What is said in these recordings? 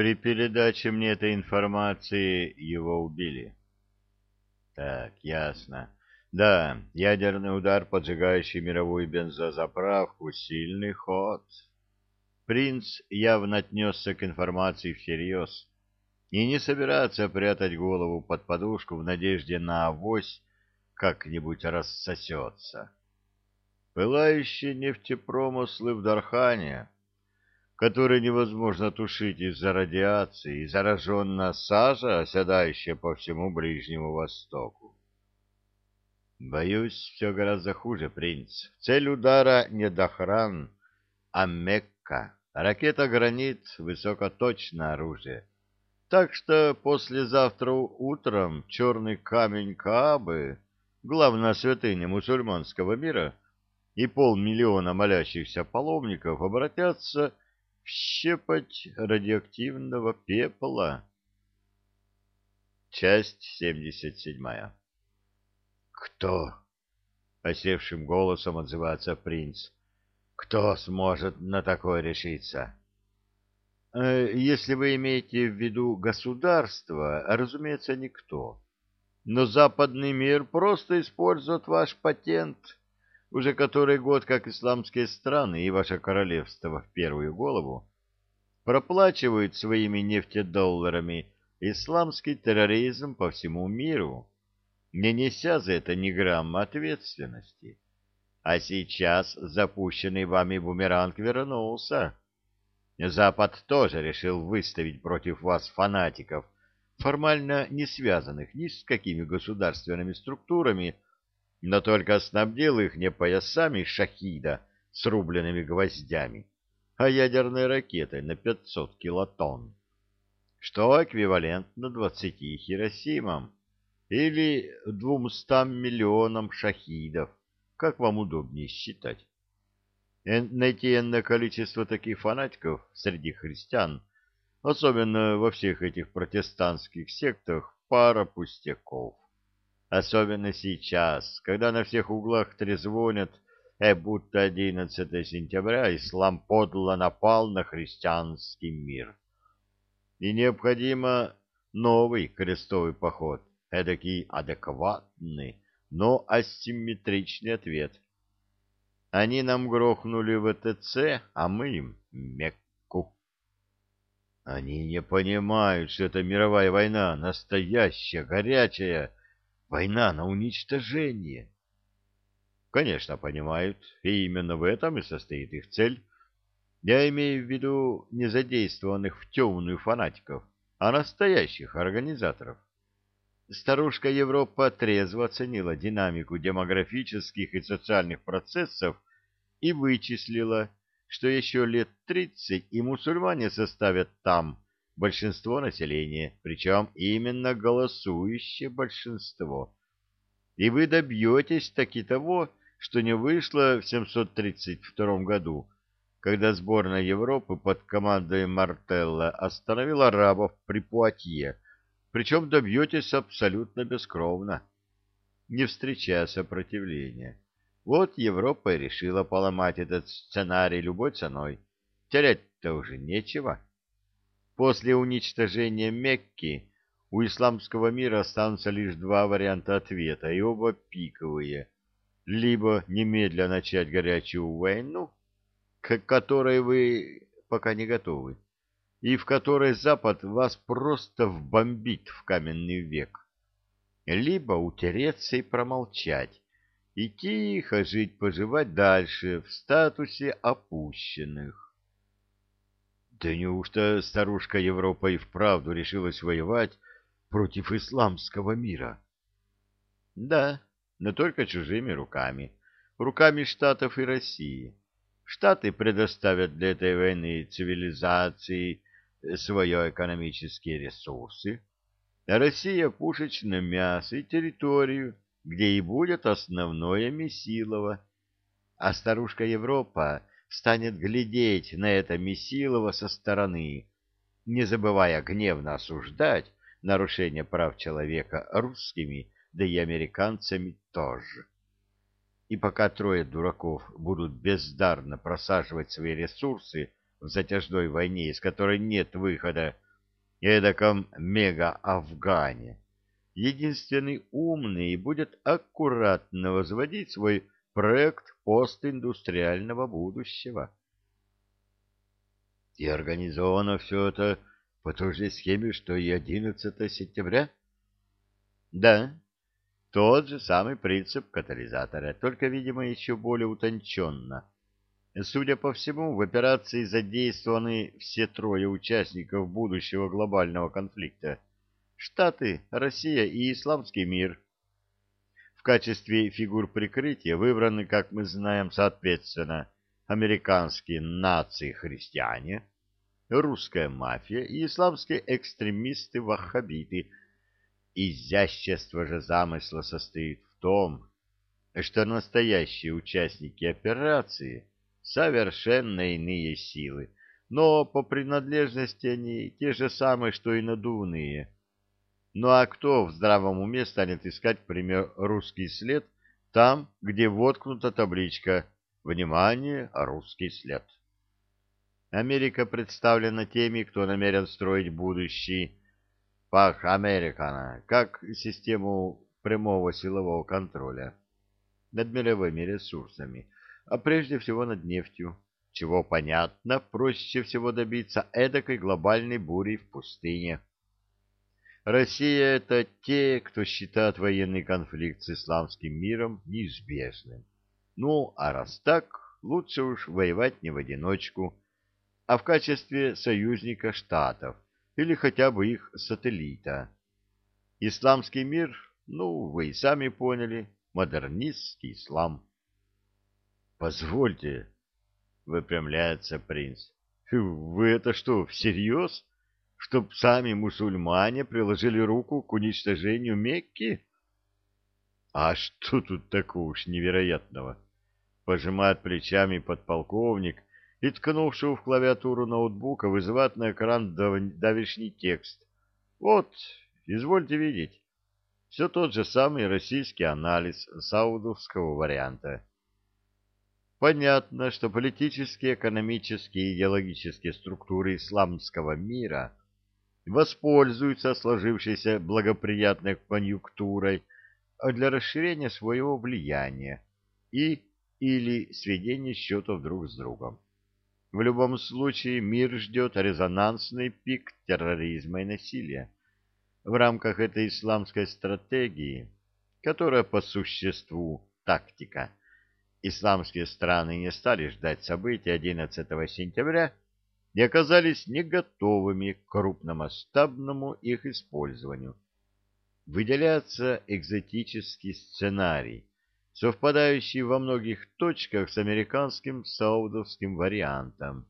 При передаче мне этой информации его убили. Так, ясно. Да, ядерный удар, поджигающий мировую бензозаправку, сильный ход. Принц явно отнесся к информации всерьез и не собирается прятать голову под подушку в надежде на авось как-нибудь рассосется. Пылающие нефтепромыслы в Дархане, которые невозможно тушить из-за радиации, и зараженная сажа, оседающая по всему Ближнему Востоку. Боюсь, все гораздо хуже, принц. Цель удара не Дахран, а Мекка. Ракета «Гранит» — высокоточное оружие. Так что послезавтра утром черный камень Каабы, главная святыня мусульманского мира, и полмиллиона молящихся паломников обратятся в щепоть радиоактивного пепла. Часть семьдесят седьмая. «Кто?» — осевшим голосом отзывается принц. «Кто сможет на такое решиться?» э, «Если вы имеете в виду государство, разумеется, никто. Но западный мир просто использует ваш патент» уже который год как исламские страны и ваше королевство в первую голову проплачивают своими нефтедолларами исламский терроризм по всему миру, не неся за это ни грамма ответственности. А сейчас запущенный вами бумеранг вернулся. Запад тоже решил выставить против вас фанатиков, формально не связанных ни с какими государственными структурами, но только снабдил их не поясами шахида с рубленными гвоздями, а ядерной ракетой на 500 килотонн, что эквивалентно 20 Хиросимам или 200 миллионам шахидов, как вам удобнее считать. Найти энное количество таких фанатиков среди христиан, особенно во всех этих протестантских сектах, пара пустяков. Особенно сейчас, когда на всех углах трезвонят, э, будто 11 сентября ислам подло напал на христианский мир. И необходимо новый крестовый поход, эдакий адекватный, но асимметричный ответ. Они нам грохнули ВТЦ, а мы им Мекку. Они не понимают, что это мировая война, настоящая, горячая, Война на уничтожение. Конечно, понимают, и именно в этом и состоит их цель. Я имею в виду не задействованных в темную фанатиков, а настоящих организаторов. Старушка Европа трезво оценила динамику демографических и социальных процессов и вычислила, что еще лет тридцать и мусульмане составят там большинство населения, причем именно голосующее большинство. И вы добьетесь таки того, что не вышло в 732 году, когда сборная Европы под командой Мартелла остановила арабов при Пуатье, причем добьетесь абсолютно бескровно, не встречая сопротивления. Вот Европа и решила поломать этот сценарий любой ценой. Терять-то уже нечего. После уничтожения Мекки у исламского мира останутся лишь два варианта ответа, и оба пиковые. Либо немедля начать горячую войну, к которой вы пока не готовы, и в которой Запад вас просто вбомбит в каменный век. Либо утереться и промолчать, и тихо жить-поживать дальше в статусе опущенных. Да неужто старушка Европа и вправду решилась воевать против исламского мира? Да, но только чужими руками. Руками Штатов и России. Штаты предоставят для этой войны цивилизации свои экономические ресурсы, а Россия — пушечное мясо и территорию, где и будет основное месилово. А старушка Европа станет глядеть на это Месилово со стороны, не забывая гневно осуждать нарушение прав человека русскими, да и американцами тоже. И пока трое дураков будут бездарно просаживать свои ресурсы в затяжной войне, из которой нет выхода эдаком мега-Афгане, единственный умный будет аккуратно возводить свой проект постиндустриального будущего. И организовано все это по той же схеме, что и 11 сентября? Да, тот же самый принцип катализатора, только, видимо, еще более утонченно. Судя по всему, в операции задействованы все трое участников будущего глобального конфликта. Штаты, Россия и Исламский мир. В качестве фигур прикрытия выбраны, как мы знаем, соответственно, американские нации-христиане, русская мафия и исламские экстремисты-ваххабиты. Изящество же замысла состоит в том, что настоящие участники операции – совершенно иные силы, но по принадлежности они те же самые, что и надувные. Ну а кто в здравом уме станет искать, к примеру, русский след там, где воткнута табличка «Внимание! Русский след». Америка представлена теми, кто намерен строить будущий Пах Американа, как систему прямого силового контроля над мировыми ресурсами – а прежде всего над нефтью, чего, понятно, проще всего добиться эдакой глобальной бури в пустыне. Россия — это те, кто считает военный конфликт с исламским миром неизбежным. Ну, а раз так, лучше уж воевать не в одиночку, а в качестве союзника штатов или хотя бы их сателлита. Исламский мир, ну, вы и сами поняли, модернистский ислам. Позвольте, выпрямляется принц. Вы это что, всерьез? Чтоб сами мусульмане приложили руку к уничтожению Мекки? А что тут такого уж невероятного? Пожимает плечами подполковник и, ткнувший в клавиатуру ноутбука, вызывает на экран давишний текст. Вот, извольте видеть. Все тот же самый российский анализ саудовского варианта. Понятно, что политические, экономические и идеологические структуры исламского мира воспользуются сложившейся благоприятной конъюнктурой для расширения своего влияния и или сведения счетов друг с другом. В любом случае мир ждет резонансный пик терроризма и насилия. В рамках этой исламской стратегии, которая по существу тактика, исламские страны не стали ждать событий 11 сентября и оказались не готовыми к крупномасштабному их использованию. Выделяется экзотический сценарий, совпадающий во многих точках с американским саудовским вариантом.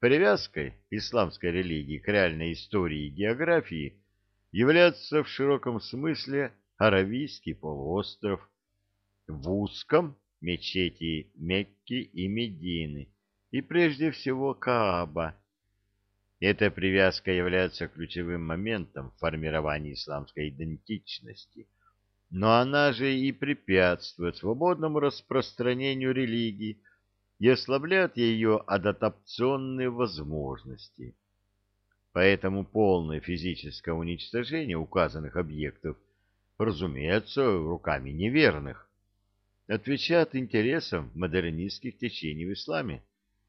Привязкой исламской религии к реальной истории и географии является в широком смысле Аравийский полуостров, в узком мечети Мекки и Медины, и прежде всего Кааба. Эта привязка является ключевым моментом в формировании исламской идентичности, но она же и препятствует свободному распространению религии и ослабляет ее адаптационные возможности. Поэтому полное физическое уничтожение указанных объектов, разумеется, руками неверных, отвечает интересам модернистских течений в исламе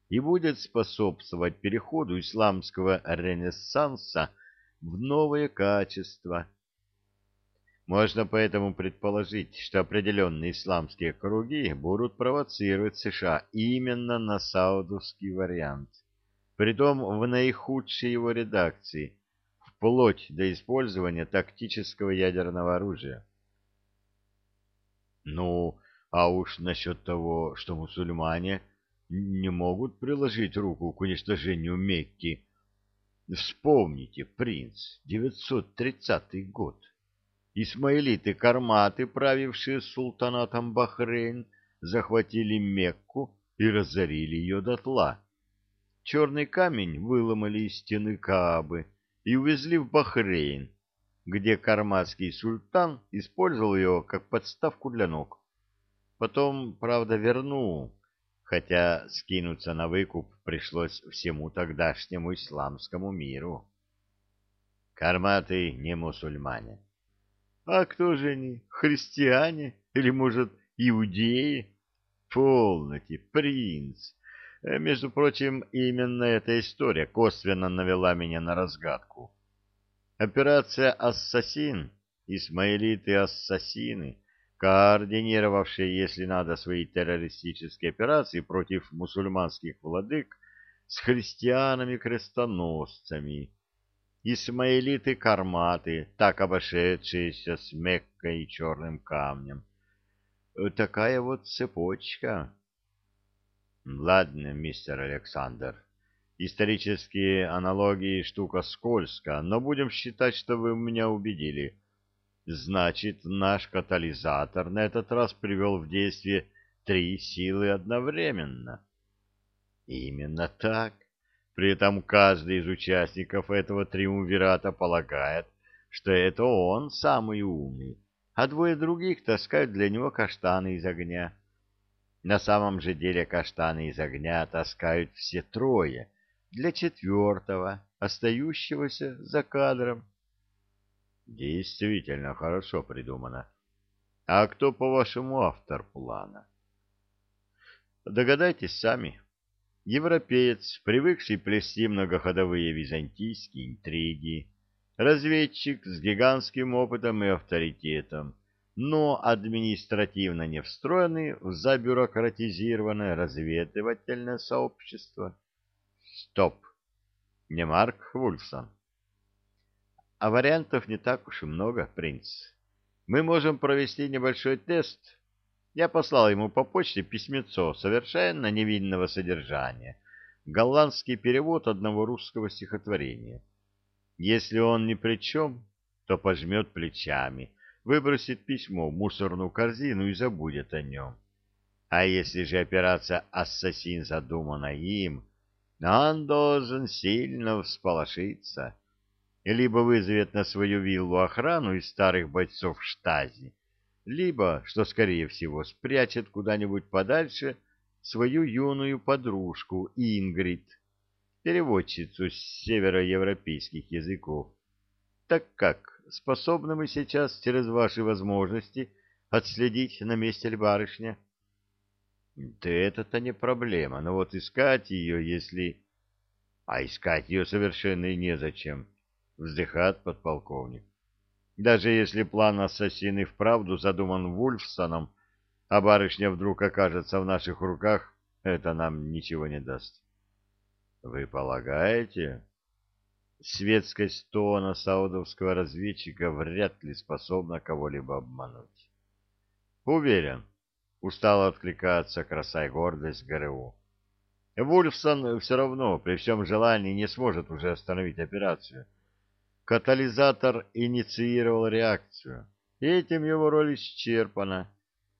и будет способствовать переходу исламского ренессанса в новые качества. Можно поэтому предположить, что определенные исламские круги будут провоцировать США именно на саудовский вариант, притом в наихудшей его редакции, вплоть до использования тактического ядерного оружия. Ну, а уж насчет того, что мусульмане не могут приложить руку к уничтожению Мекки, вспомните, принц, 930 год. Исмаилиты-карматы, правившие султанатом Бахрейн, захватили Мекку и разорили ее дотла. Черный камень выломали из стены Каабы и увезли в Бахрейн, где карматский султан использовал ее как подставку для ног. Потом, правда, вернул, хотя скинуться на выкуп пришлось всему тогдашнему исламскому миру. Карматы не мусульмане. А кто же они? Христиане? Или, может, иудеи? Полноте, принц. Э, между прочим, именно эта история косвенно навела меня на разгадку. Операция «Ассасин», Исмаилиты-ассасины, координировавшие, если надо, свои террористические операции против мусульманских владык с христианами-крестоносцами, Исмаилиты-карматы, так обошедшиеся с Меккой и черным камнем. Такая вот цепочка. Ладно, мистер Александр, исторические аналогии штука скользкая, но будем считать, что вы меня убедили. Значит, наш катализатор на этот раз привел в действие три силы одновременно. Именно так. При этом каждый из участников этого триумвирата полагает, что это он самый умный, а двое других таскают для него каштаны из огня. На самом же деле каштаны из огня таскают все трое для четвертого, остающегося за кадром. Действительно хорошо придумано. А кто, по-вашему, автор плана? Догадайтесь сами. Европеец, привыкший плести многоходовые византийские интриги, разведчик с гигантским опытом и авторитетом, но административно не встроенный в забюрократизированное разведывательное сообщество. Стоп! Не Марк Вульфсон. А вариантов не так уж и много, принц. Мы можем провести небольшой тест я послал ему по почте письмецо совершенно невинного содержания, голландский перевод одного русского стихотворения. Если он ни при чем, то пожмет плечами, выбросит письмо в мусорную корзину и забудет о нем. А если же операция «Ассасин» задумана им, он должен сильно всполошиться, либо вызовет на свою виллу охрану из старых бойцов штази, либо, что скорее всего, спрячет куда-нибудь подальше свою юную подружку Ингрид, переводчицу с североевропейских языков. Так как, способны мы сейчас через ваши возможности отследить, на месте ли барышня? Да это-то не проблема, но вот искать ее, если... А искать ее совершенно и незачем, вздыхает подполковник. Даже если план ассасины вправду задуман Вульфсоном, а барышня вдруг окажется в наших руках, это нам ничего не даст. Вы полагаете? Светскость тона саудовского разведчика вряд ли способна кого-либо обмануть. Уверен, устало откликается краса и гордость ГРУ. Вульфсон все равно при всем желании не сможет уже остановить операцию Катализатор инициировал реакцию, этим его роль исчерпана.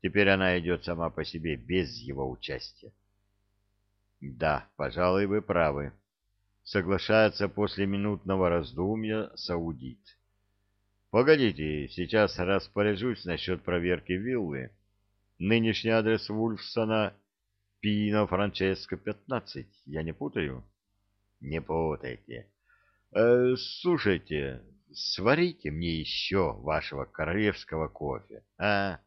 Теперь она идет сама по себе, без его участия. Да, пожалуй, вы правы. Соглашается после минутного раздумья Саудит. Погодите, сейчас распоряжусь насчет проверки виллы. Нынешний адрес Вульфсона Пино Франческо, 15. Я не путаю? Не путайте. Э, слушайте, сварите мне еще вашего королевского кофе, а?